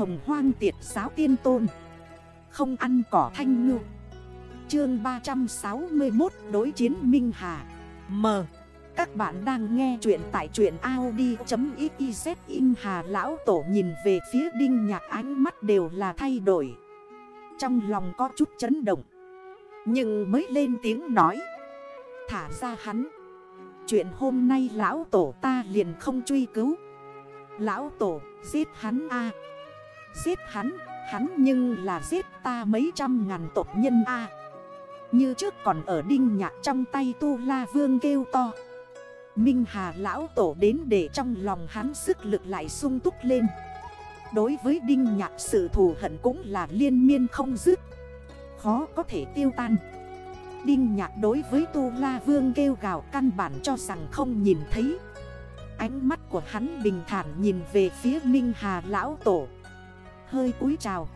hồng hoang tiệt giáo tiên tôn. Không ăn cỏ thanh ngư. Chương 361 Đối chiến Minh Hà. M. Các bạn đang nghe chuyện tại chuyện Audi.xyz In Hà Lão Tổ nhìn về phía Đinh Nhạc, ánh mắt đều là thay đổi. Trong lòng có chút chấn động. Nhưng mới lên tiếng nói. Thả ra hắn. Chuyện hôm nay lão tổ ta liền không truy cứu. Lão tổ, giết hắn a. Giết hắn, hắn nhưng là giết ta mấy trăm ngàn tộc nhân a. Như trước còn ở đinh nhạc trong tay tu la vương kêu to. Minh Hà lão tổ đến để trong lòng hắn sức lực lại sung túc lên. Đối với đinh nhạc sự thù hận cũng là liên miên không dứt. Khó có thể tiêu tan. Đinh nhạc đối với Tu La Vương kêu gào căn bản cho rằng không nhìn thấy. Ánh mắt của hắn bình thản nhìn về phía Minh Hà Lão Tổ. Hơi cúi chào.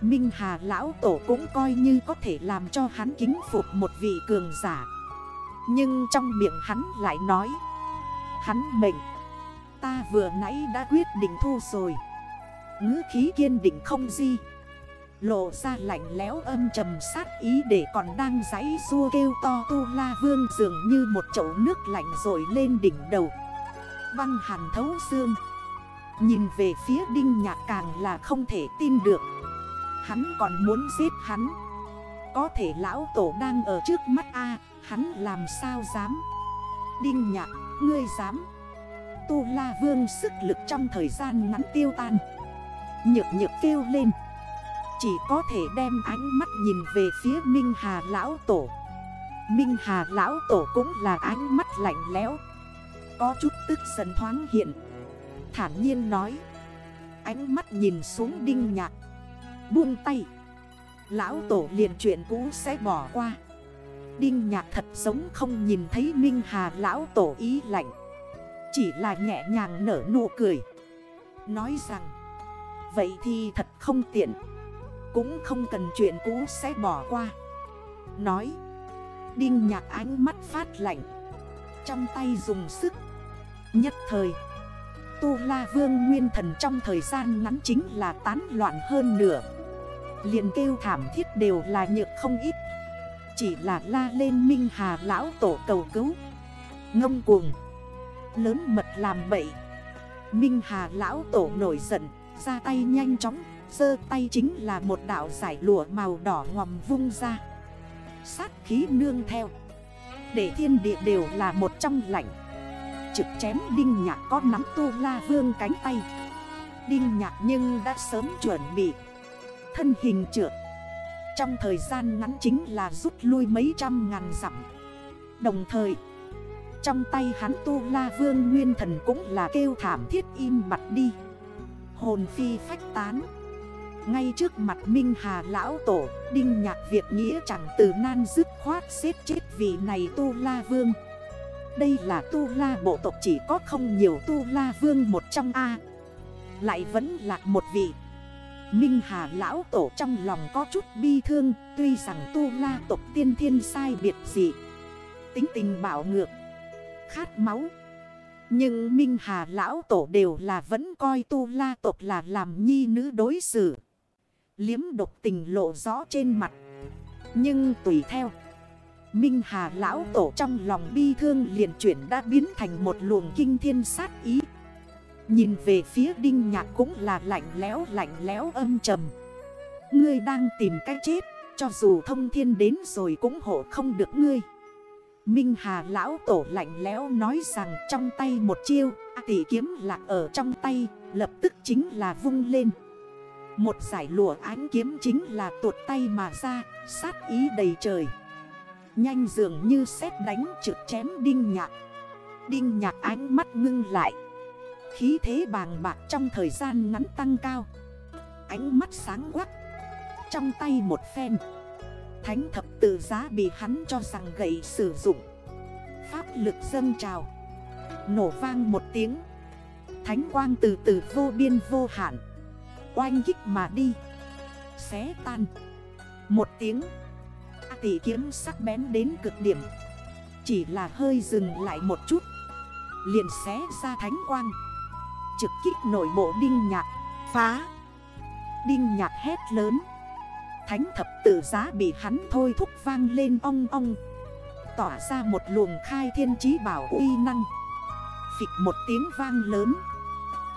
Minh Hà Lão Tổ cũng coi như có thể làm cho hắn kính phục một vị cường giả. Nhưng trong miệng hắn lại nói, Hắn mệnh, Ta vừa nãy đã quyết định thu rồi. Ngữ khí kiên định không di, Lộ ra lạnh lẽo âm trầm sát ý để còn đang giấy xua kêu to tu la vương dường như một chậu nước lạnh rồi lên đỉnh đầu. Băng hàn thấu xương Nhìn về phía đinh nhạc càng là không thể tin được. Hắn còn muốn giết hắn. Có thể lão tổ đang ở trước mắt a Hắn làm sao dám? Đinh nhạc, ngươi dám? Tu la vương sức lực trong thời gian ngắn tiêu tan. Nhược nhược kêu lên. Chỉ có thể đem ánh mắt nhìn về phía Minh Hà Lão Tổ. Minh Hà Lão Tổ cũng là ánh mắt lạnh lẽo. Có chút tức giận thoáng hiện. Thản nhiên nói. Ánh mắt nhìn xuống đinh nhạc. Buông tay. Lão Tổ liền chuyện cũ sẽ bỏ qua. Đinh nhạc thật giống không nhìn thấy Minh Hà Lão Tổ ý lạnh. Chỉ là nhẹ nhàng nở nụ cười. Nói rằng, Vậy thì thật không tiện. Cũng không cần chuyện cũ sẽ bỏ qua. Nói, Đinh nhạc ánh mắt phát lạnh. Trong tay dùng sức. Nhất thời Tu La Vương Nguyên Thần trong thời gian ngắn chính là tán loạn hơn nửa. Liền kêu thảm thiết đều là nhược không ít. Chỉ là la lên Minh Hà Lão Tổ cầu cứu. Ngông cuồng. Lớn mật làm bậy. Minh Hà Lão Tổ nổi giận, Ra tay nhanh chóng Sơ tay chính là một đảo giải lụa màu đỏ ngòm vung ra. Sát khí nương theo. Để thiên địa đều là một trong lạnh. Trực chém đinh nhạc có nắm tu la vương cánh tay. Đinh nhạc nhưng đã sớm chuẩn bị. Thân hình trượt. Trong thời gian ngắn chính là rút lui mấy trăm ngàn dặm. Đồng thời, Trong tay hắn tu la vương nguyên thần cũng là kêu thảm thiết im mặt đi. Hồn phi phách tán. Ngay trước mặt Minh Hà Lão Tổ, Đinh Nhạc Việt Nghĩa chẳng từ nan dứt khoát xếp chết vị này Tu La Vương. Đây là Tu La bộ tộc chỉ có không nhiều Tu La Vương một trong A. Lại vẫn là một vị. Minh Hà Lão Tổ trong lòng có chút bi thương, Tuy rằng Tu La tộc tiên thiên sai biệt gì. Tính tình bảo ngược, Khát máu. Nhưng Minh Hà Lão Tổ đều là vẫn coi Tu La tộc là làm nhi nữ đối xử. Liếm độc tình lộ rõ trên mặt. Nhưng tùy theo Minh Hà lão tổ trong lòng bi thương liền chuyển đã biến thành một luồng kinh thiên sát ý. Nhìn về phía đinh nhạc cũng là lạnh lẽo lạnh lẽo âm trầm. Ngươi đang tìm cách chết Cho dù thông thiên đến rồi cũng hộ không được ngươi. Minh Hà lão tổ lạnh lẽo nói rằng trong tay một chiêu Tỷ kiếm lạc ở trong tay Lập tức chính là vung lên. Một giải lụa ánh kiếm chính là tuột tay mà ra, sát ý đầy trời. Nhanh dường như xét đánh trực chém đinh nhạc. Đinh nhạc ánh mắt ngưng lại. Khí thế bàng bạc trong thời gian ngắn tăng cao. Ánh mắt sáng quắc. Trong tay một phen. Thánh thập tự giá bị hắn cho rằng gậy sử dụng. Pháp lực dâng trào. Nổ vang một tiếng. Thánh quang từ từ vô biên vô hạn. Oanh kích mà đi Xé tan Một tiếng Tỷ kiếm sắc bén đến cực điểm. Chỉ là hơi dừng lại một chút. Liền xé ra thánh quang. Trực kích nổi bộ đinh nhạc, Phá. Đinh nhạc hét lớn. Thánh thập tử giá bị hắn thôi thúc vang lên ong ong. Tỏa ra một luồng khai thiên chí bảo uy năng. Phịch một tiếng vang lớn.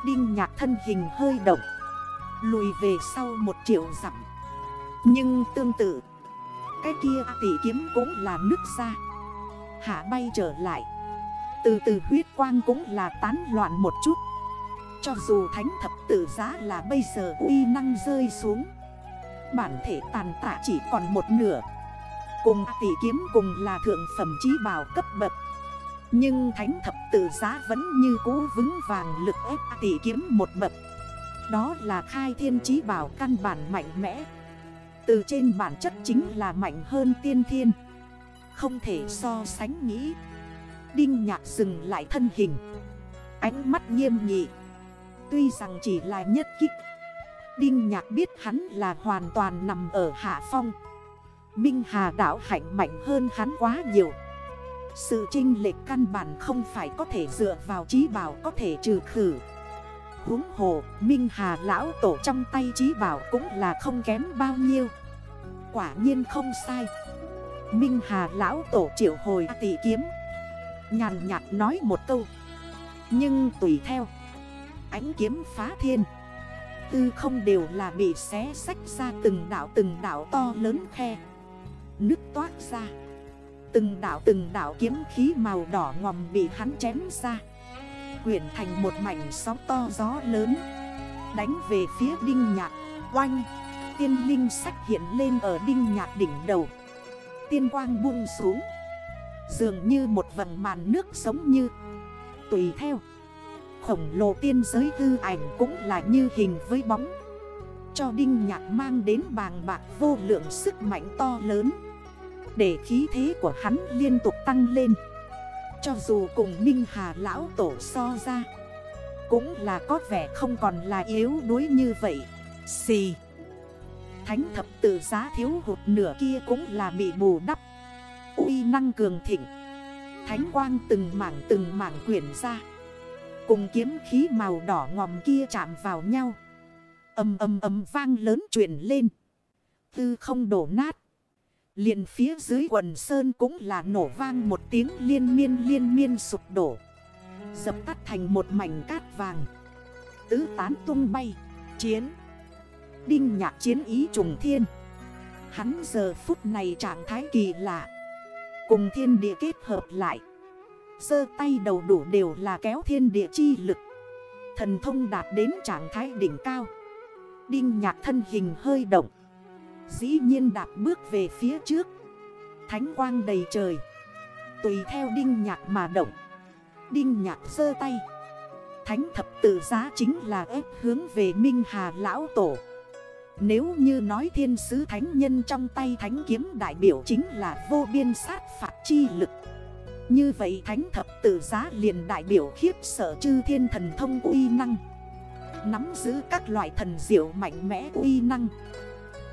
Đinh nhạc thân hình hơi động. Lùi về sau một triệu dặm. Nhưng tương tự cái kia tỷ kiếm cũng là nứt ra. Hạ bay trở lại. Từ từ huyết quang cũng là tán loạn một chút. Cho dù thánh thập tử giá là bây giờ uy năng rơi xuống. Bản thể tàn tạ chỉ còn một nửa. Cùng tỷ kiếm cùng là thượng phẩm chí bảo cấp bậc. Nhưng thánh thập tử giá vẫn như cũ vững vàng lực ép tỷ kiếm một bậc. Đó là khai thiên chí bảo căn bản mạnh mẽ. Từ trên bản chất chính là mạnh hơn tiên thiên. Không thể so sánh nghĩ. Đinh nhạc dừng lại thân hình. Ánh mắt nghiêm nghị. Tuy rằng chỉ là nhất kích Đinh nhạc biết hắn là hoàn toàn nằm ở hạ phong. Minh Hà đảo hạnh mạnh hơn hắn quá nhiều. Sự trinh lệch căn bản không phải có thể dựa vào trí bảo có thể trừ khử. Húng hồ, Minh Hà lão tổ trong tay trí bảo cũng là không kém bao nhiêu. Quả nhiên không sai. Minh Hà lão tổ triệu hồi tỷ kiếm. Nhàn nhạt nói một câu. Nhưng tùy theo. Ánh kiếm phá thiên. Tư không đều là bị xé sách ra từng đảo từng đảo to lớn khe. Nước toát ra. Từng đảo từng đảo kiếm khí màu đỏ ngòm bị hắn chém ra. Quyển thành một mảnh sóng to gió lớn. Đánh về phía đinh nhạc. Oanh. Tiên linh sách hiện lên ở đinh nhạc đỉnh đầu. Tiên quang buông xuống. Dường như một vầng màn nước sống như Tùy theo. Khổng lồ tiên giới hư ảnh cũng là như hình với bóng. Cho Đinh Nhạc mang đến bàng bạc vô lượng sức mạnh to lớn. Để khí thế của hắn liên tục tăng lên. Cho dù cùng Minh Hà Lão Tổ so ra, Cũng là có vẻ không còn là yếu đuối như vậy. Xì! Thánh thập tự giá thiếu hụt nửa kia cũng là bị bù đắp. Uy năng cường thịnh. Thánh quang từng mảng từng mảng quyển ra. Cùng kiếm khí màu đỏ ngòm kia chạm vào nhau. Âm âm âm vang lớn chuyển lên. Tư không đổ nát. Liền phía dưới quần sơn cũng là nổ vang một tiếng liên miên liên miên sụp đổ. Dập tắt thành một mảnh cát vàng. Tứ tán tung bay. Chiến. Đinh nhạc chiến ý trùng thiên. Hắn giờ phút này trạng thái kỳ lạ. Cùng thiên địa kết hợp lại. Sơ tay đầu đủ đều là kéo thiên địa chi lực. Thần thông đạt đến trạng thái đỉnh cao. Đinh nhạc thân hình hơi động. Dĩ nhiên đạp bước về phía trước. Thánh quang đầy trời. Tùy theo đinh nhạc mà động. Đinh nhạc sơ tay. Thánh thập tự giá chính là ép hướng về Minh Hà Lão Tổ. Nếu như nói thiên sứ thánh nhân trong tay thánh kiếm đại biểu chính là vô biên sát phạt chi lực. Như vậy thánh thập tử giá liền đại biểu khiếp sợ chư thiên thần thông uy năng. Nắm giữ các loại thần diệu mạnh mẽ uy năng.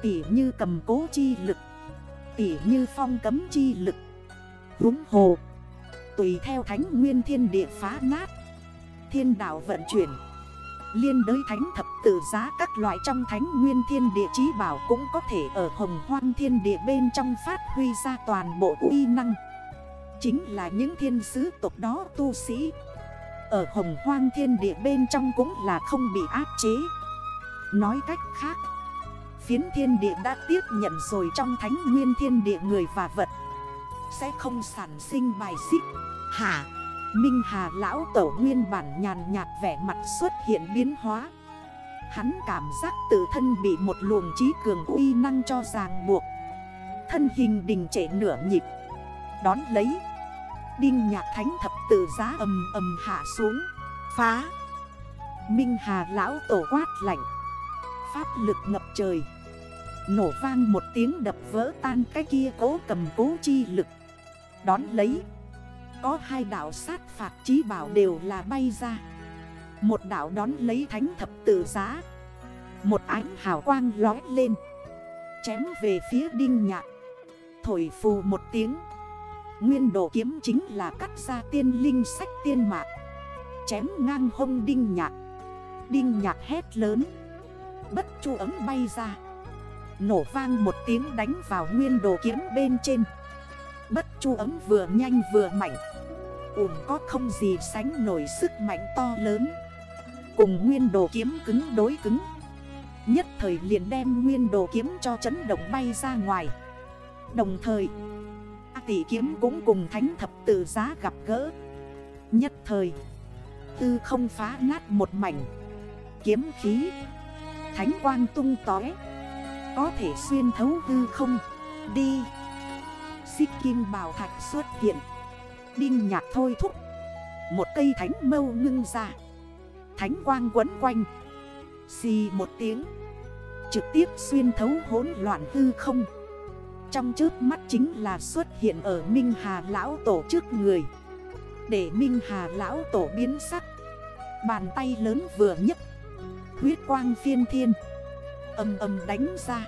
Tỉ như cầm cố chi lực. Tỉ như phong cấm chi lực. Húng hồ. Tùy theo thánh nguyên thiên địa phá nát. Thiên đạo vận chuyển. Liên đới thánh thập tử giá các loại trong thánh nguyên thiên địa chí bảo Cũng có thể ở hồng hoang thiên địa bên trong phát huy ra toàn bộ uy năng. Chính là những thiên sứ tộc đó tu sĩ. Ở hồng hoang thiên địa bên trong cũng là không bị áp chế. Nói cách khác, Phiến thiên địa đã tiếp nhận rồi trong thánh nguyên thiên địa người và vật Sẽ không sản sinh bài xích. Hả? Minh Hà lão tổ nguyên bản nhàn nhạt vẻ mặt xuất hiện biến hóa. Hắn cảm giác tự thân bị một luồng trí cường uy năng cho ràng buộc. Thân hình đình trệ nửa nhịp. Đón lấy, Đinh nhạc thánh thập tự giá ầm ầm hạ xuống. Phá! Minh Hà lão tổ quát lạnh. Pháp lực ngập trời. Nổ vang một tiếng đập vỡ tan cái kia cố cầm cố chi lực. Đón lấy có hai đảo sát phạt trí bảo đều là bay ra. Một đảo đón lấy thánh thập tự giá. Một ánh hào quang lói lên. Chém về phía đinh nhạc. Thổi phù một tiếng. Nguyên đồ kiếm chính là cắt ra tiên linh sách tiên mạc. Chém ngang hông đinh nhạc. Đinh nhạc hét lớn. Bất chu ấm bay ra. Nổ vang một tiếng đánh vào nguyên đồ kiếm bên trên. Bất chu ấm vừa nhanh vừa mạnh uổng có không gì sánh nổi sức mạnh to lớn. Cùng nguyên đồ kiếm cứng đối cứng. Nhất thời liền đem nguyên đồ kiếm cho chấn động bay ra ngoài. Đồng thời tỷ kiếm cũng cùng thánh thập tự giá gặp gỡ. Nhất thời, Tư không phá nát một mảnh. Kiếm khí, Thánh quang tung tói Có thể xuyên thấu hư không, Đi. Xích kim bào thạch xuất hiện. Đinh nhạc thôi thúc. Một cây thánh mâu ngưng ra. Thánh quang quấn quanh. Xì một tiếng. Trực tiếp xuyên thấu hỗn loạn hư không. Trong trước mắt chính là xuất hiện ở Minh Hà Lão Tổ trước người. Để Minh Hà Lão Tổ biến sắc. Bàn tay lớn vừa nhất Huyết quang phiên thiên. Âm âm đánh ra.